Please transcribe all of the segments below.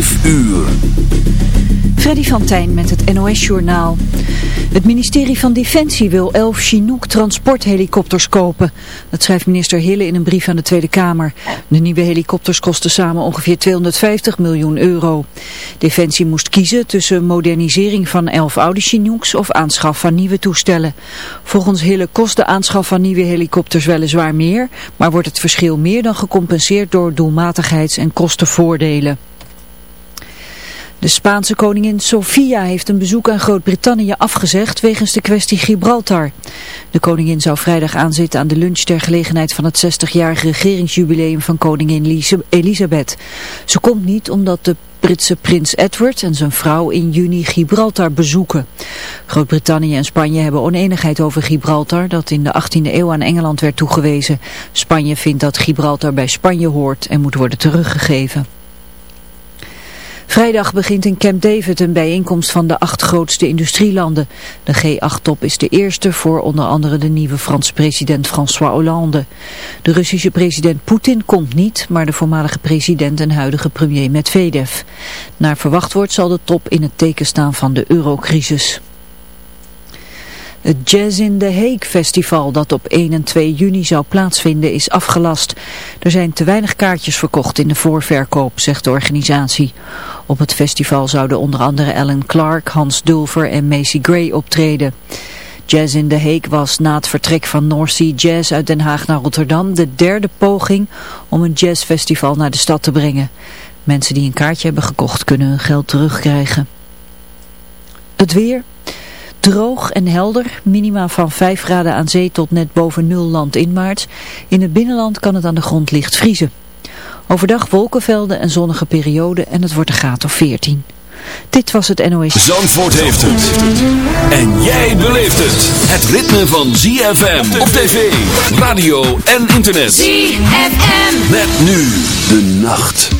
Vijf uur. Freddy van met het NOS-journaal. Het ministerie van Defensie wil elf Chinook transporthelikopters kopen. Dat schrijft minister Hille in een brief aan de Tweede Kamer. De nieuwe helikopters kosten samen ongeveer 250 miljoen euro. Defensie moest kiezen tussen modernisering van elf oude Chinooks of aanschaf van nieuwe toestellen. Volgens Hille kost de aanschaf van nieuwe helikopters weliswaar meer, maar wordt het verschil meer dan gecompenseerd door doelmatigheids- en kostenvoordelen. De Spaanse koningin Sofia heeft een bezoek aan Groot-Brittannië afgezegd wegens de kwestie Gibraltar. De koningin zou vrijdag aanzitten aan de lunch ter gelegenheid van het 60-jarige regeringsjubileum van koningin Elisabeth. Ze komt niet omdat de Britse prins Edward en zijn vrouw in juni Gibraltar bezoeken. Groot-Brittannië en Spanje hebben oneenigheid over Gibraltar, dat in de 18e eeuw aan Engeland werd toegewezen. Spanje vindt dat Gibraltar bij Spanje hoort en moet worden teruggegeven. Vrijdag begint in Camp David een bijeenkomst van de acht grootste industrielanden. De G8-top is de eerste voor onder andere de nieuwe Franse president François Hollande. De Russische president Poetin komt niet, maar de voormalige president en huidige premier Medvedev. Naar verwacht wordt zal de top in het teken staan van de eurocrisis. Het Jazz in the Hague festival dat op 1 en 2 juni zou plaatsvinden is afgelast. Er zijn te weinig kaartjes verkocht in de voorverkoop, zegt de organisatie. Op het festival zouden onder andere Alan Clark, Hans Dulfer en Macy Gray optreden. Jazz in the Hague was na het vertrek van North Sea Jazz uit Den Haag naar Rotterdam de derde poging om een jazzfestival naar de stad te brengen. Mensen die een kaartje hebben gekocht kunnen hun geld terugkrijgen. Het weer... Droog en helder, minima van 5 graden aan zee tot net boven nul land in maart. In het binnenland kan het aan de grond licht vriezen. Overdag wolkenvelden en zonnige perioden en het wordt een graad of 14. Dit was het NOS. Zandvoort heeft het. En jij beleeft het. Het ritme van ZFM op tv, radio en internet. ZFM. Met nu de nacht.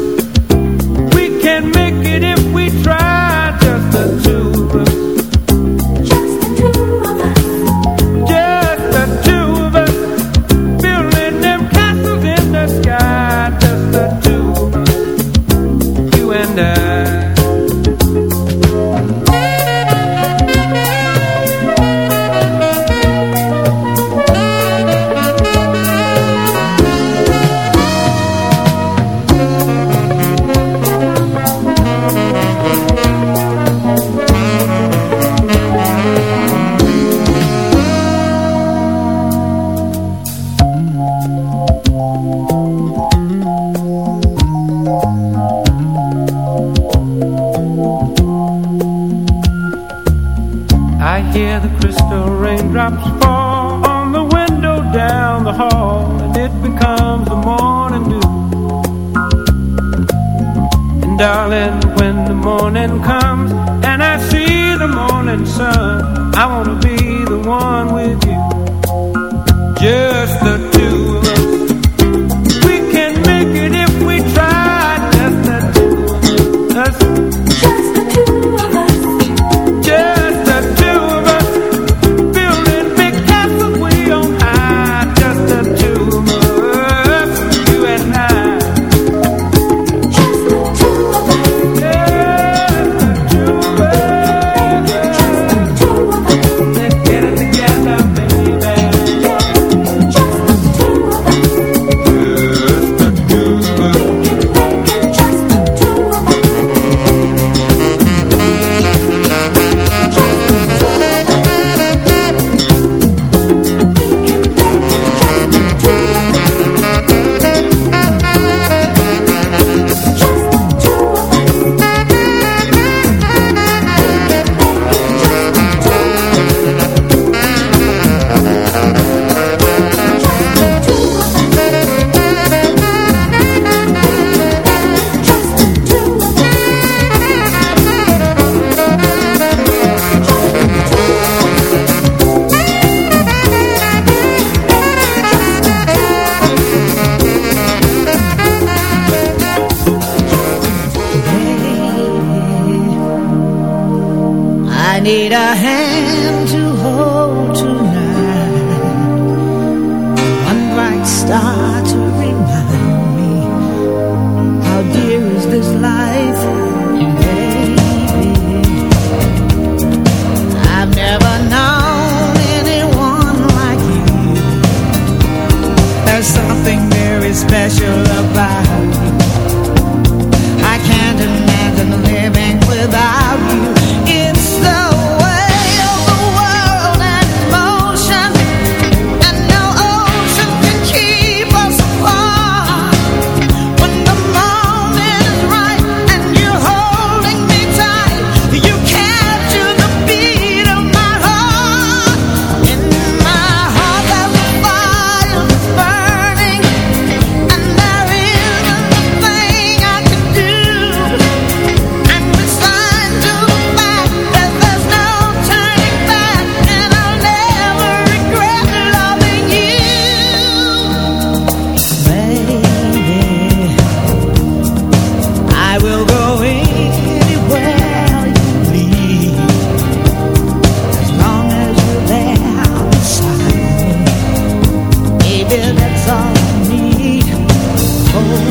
dear, that's all I need. Oh.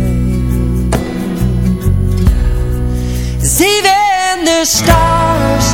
stars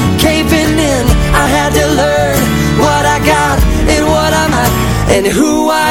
And who I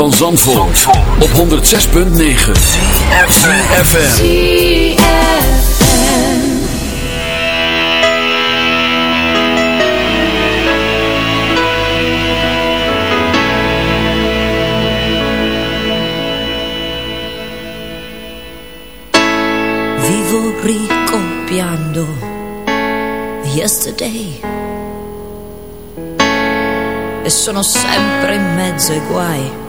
van Zandvoort, op 106.9 CFFM Vivo ricopiando Yesterday. E sono sempre in mezzo ai guai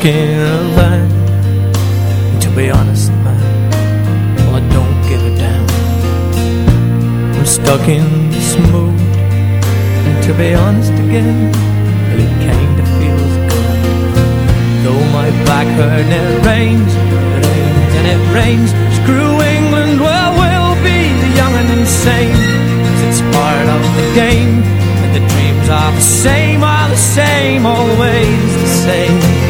stuck in a To be honest, man Well, I don't give a damn. I'm stuck in this mood. And to be honest again Well, it kinda feels good. Though my back hurt and it rains It rains and it rains. Screw England, well, we'll be the young and insane. Cause it's part of the game And the dreams are the same, are the same Always the same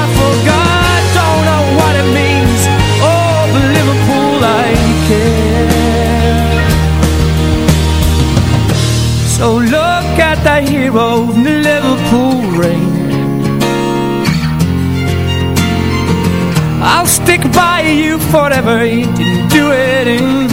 look hero in the Liverpool rain I'll stick by you forever You didn't do it in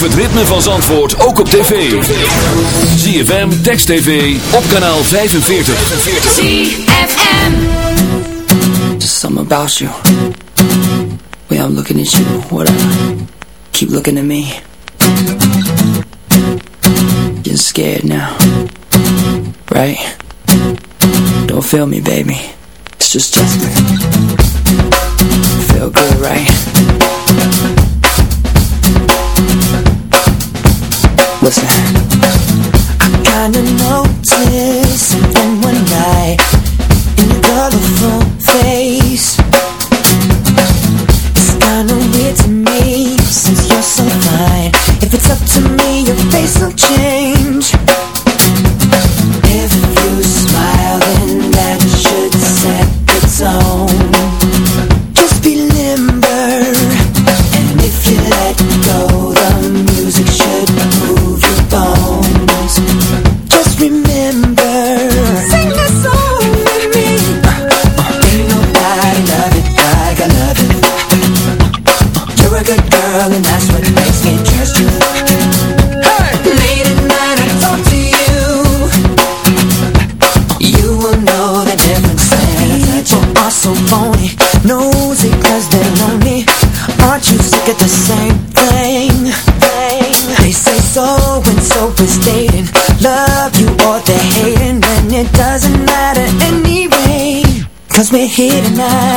het ritme van Zandvoort ook op tv. ZFM, Text TV, op kanaal 45. ZFM. Just something about you. Way I'm looking at you, whatever. Keep looking at me. Getting scared now. Right? Don't feel me, baby. It's just Justin. Feel good, right? Listen. I kinda noticed here tonight.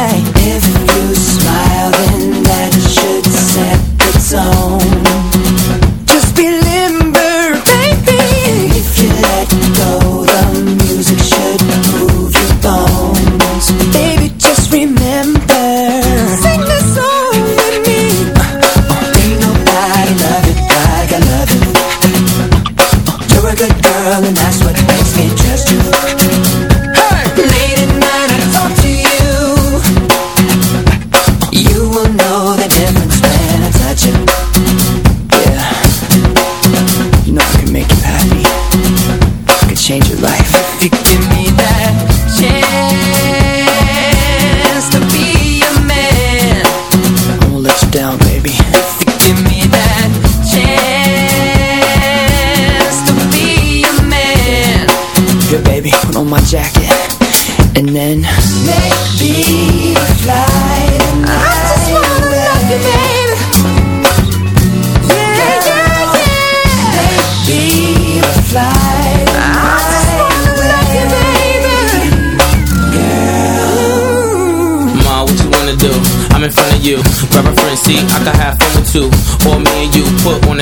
Seat, I can have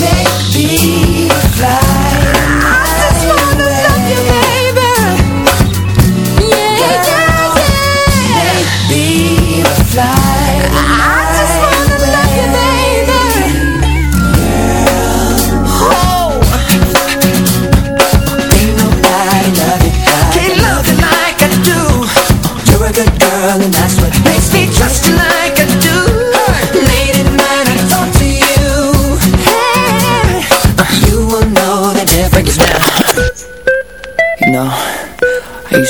Maybe fly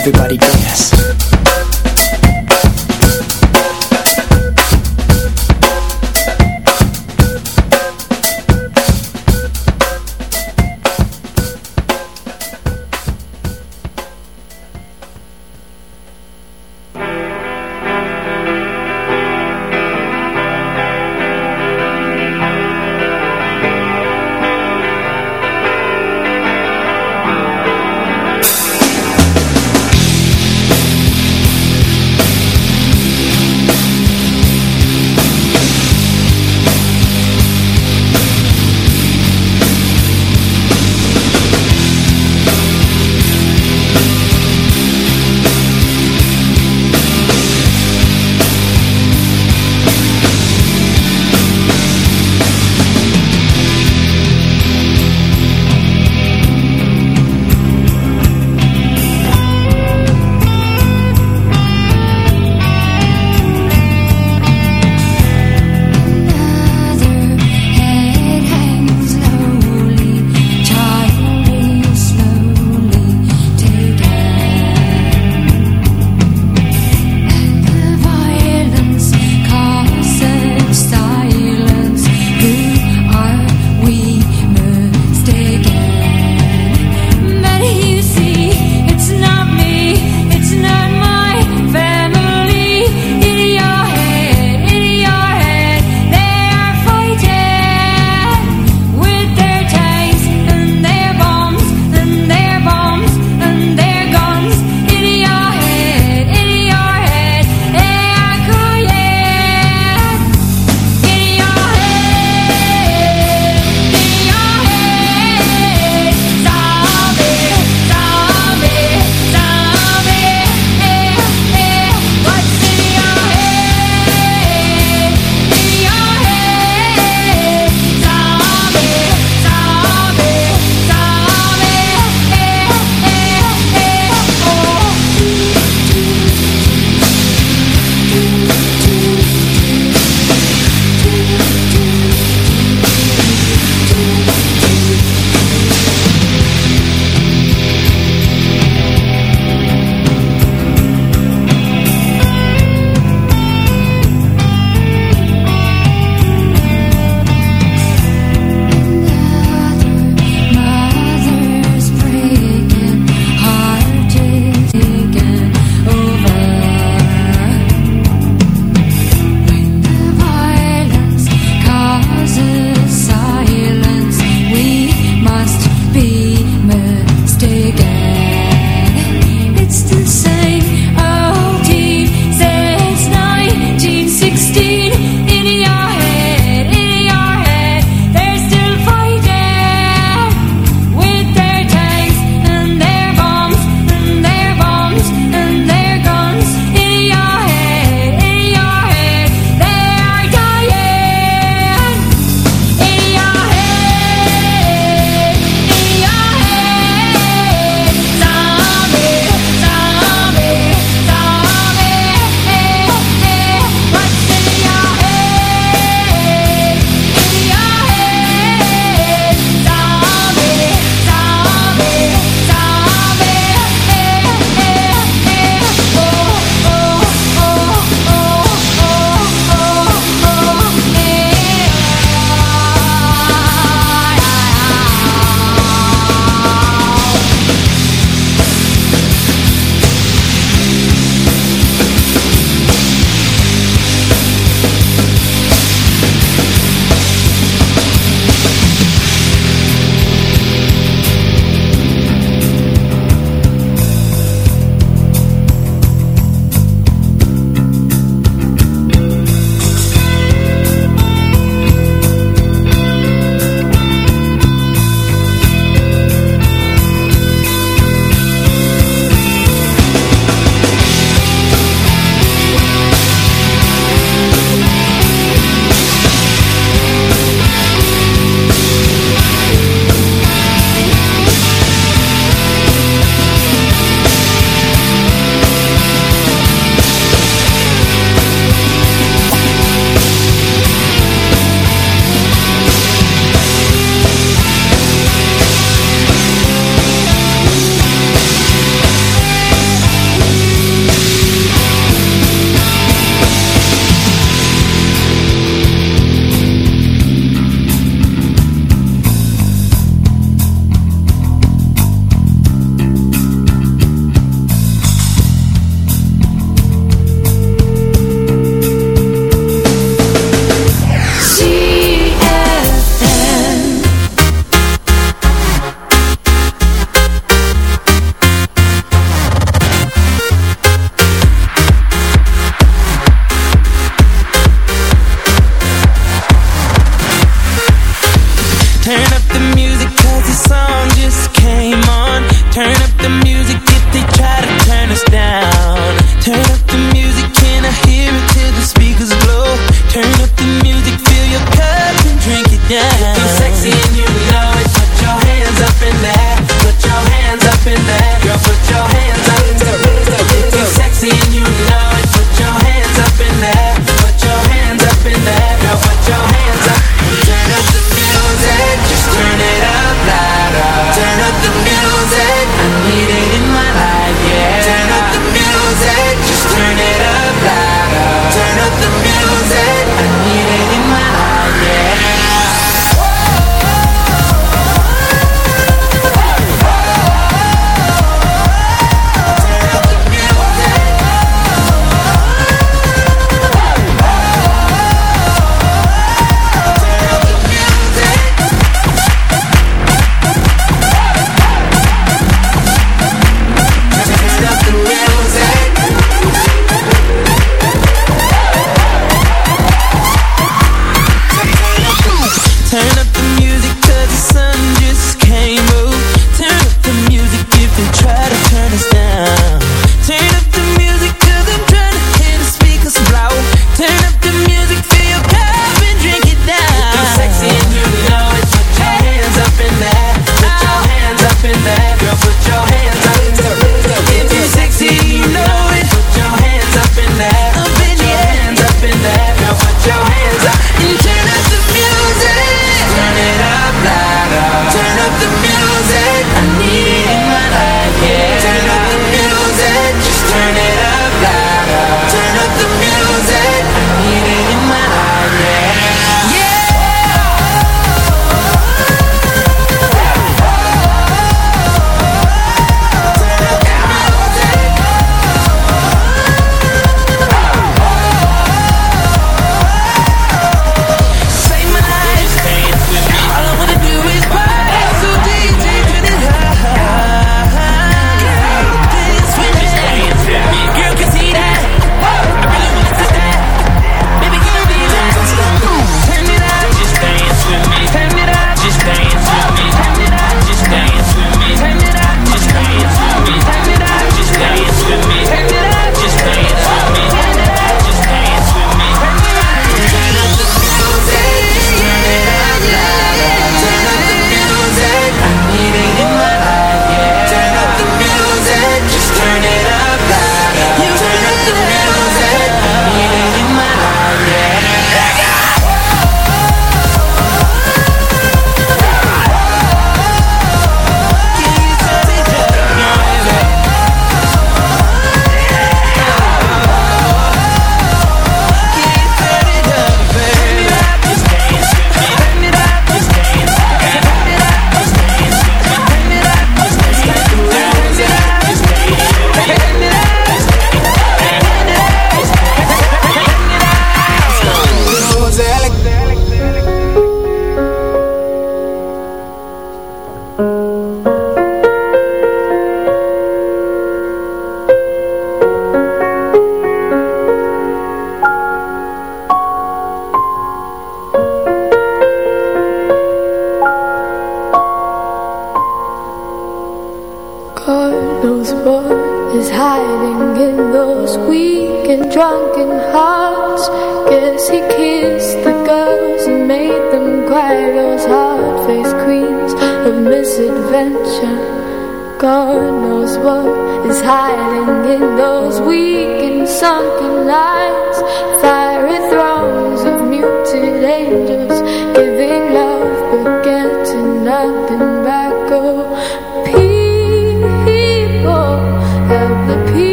everybody dance.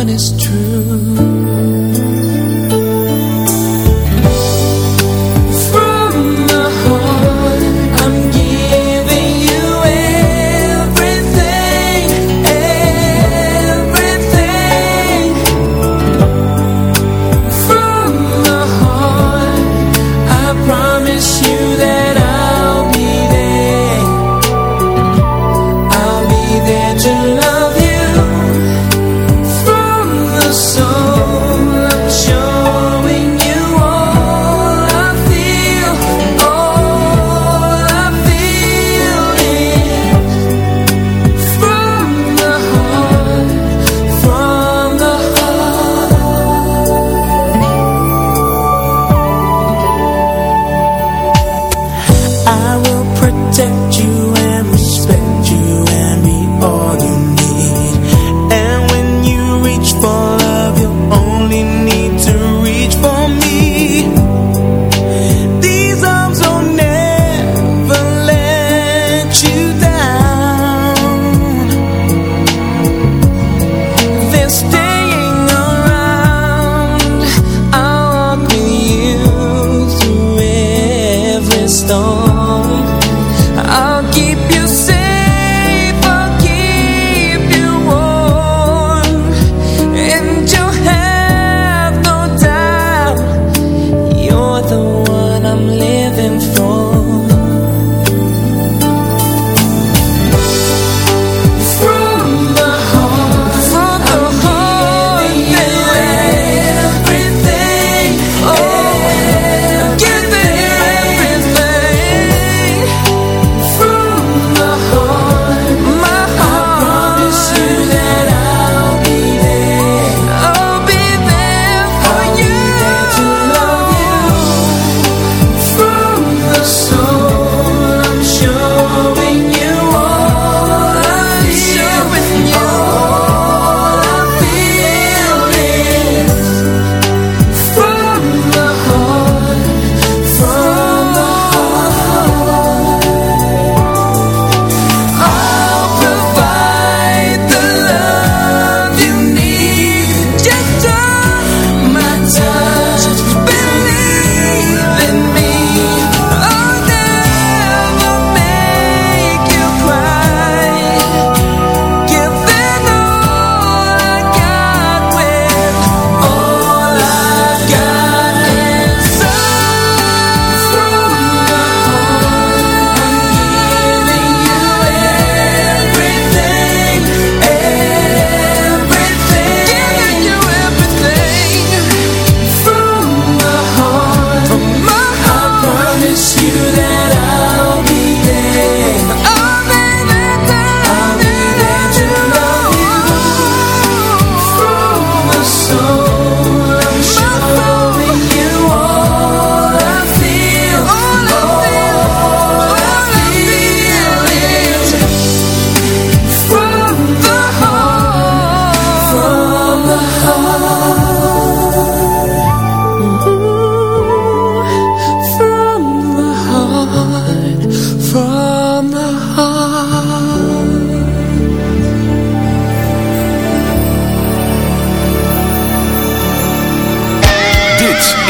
From the heart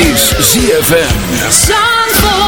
is ZFM.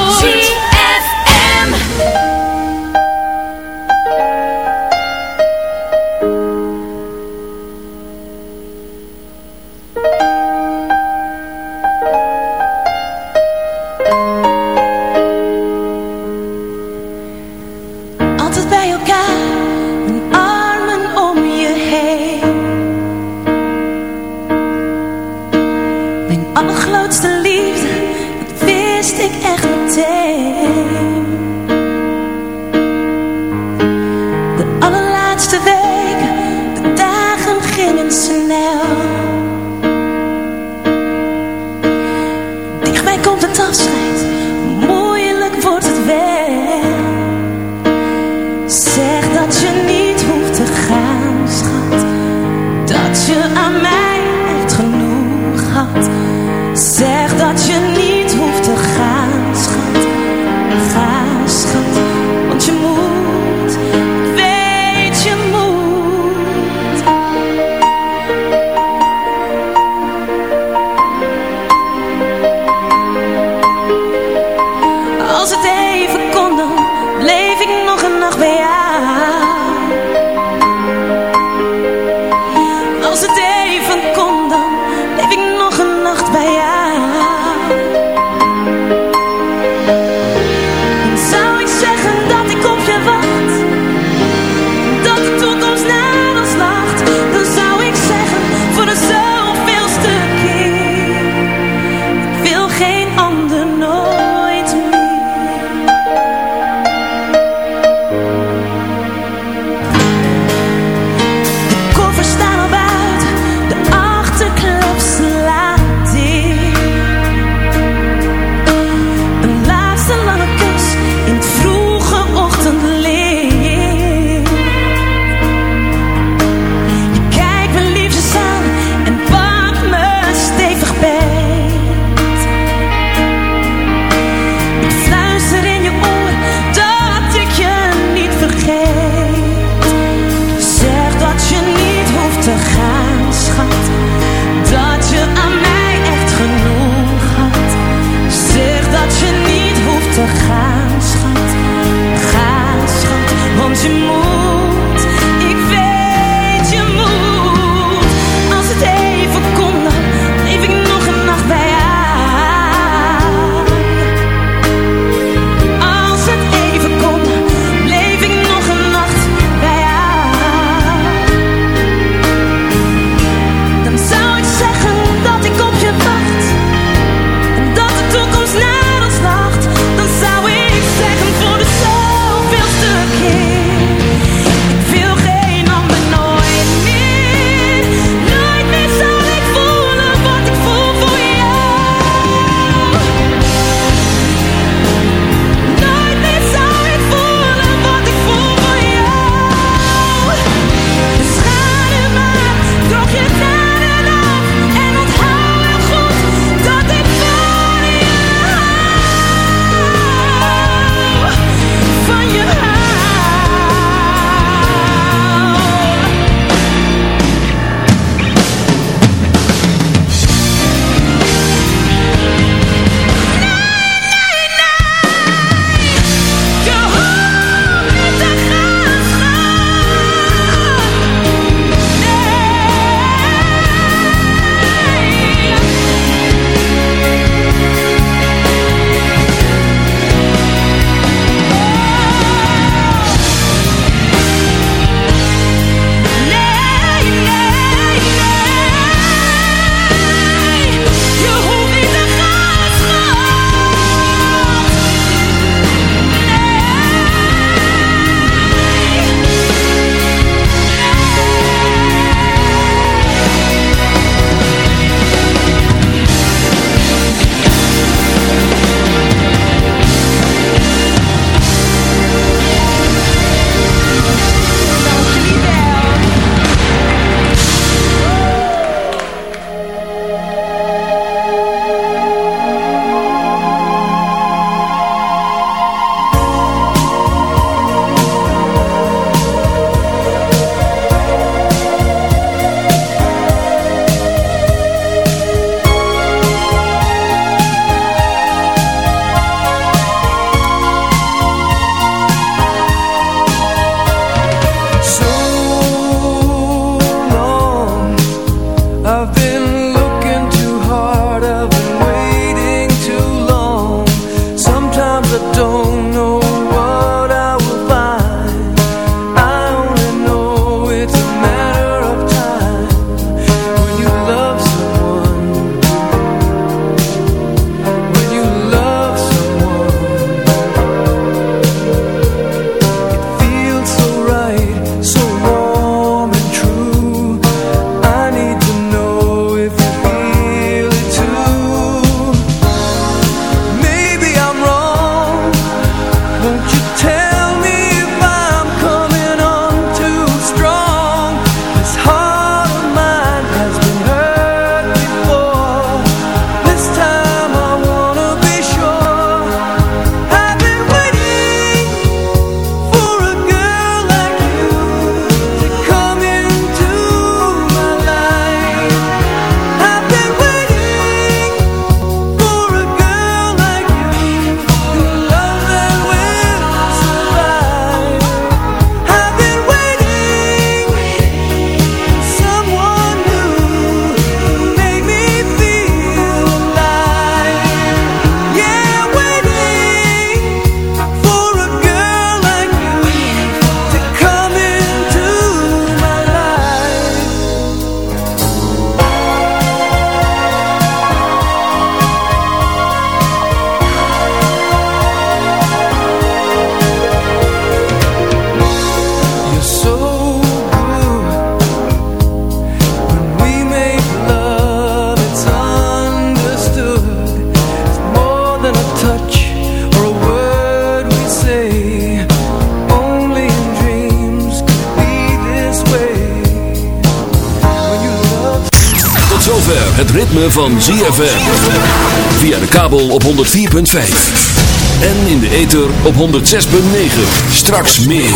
Op 106.9. Straks meer.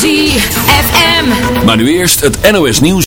ZFM. Maar nu eerst het NOS nieuws.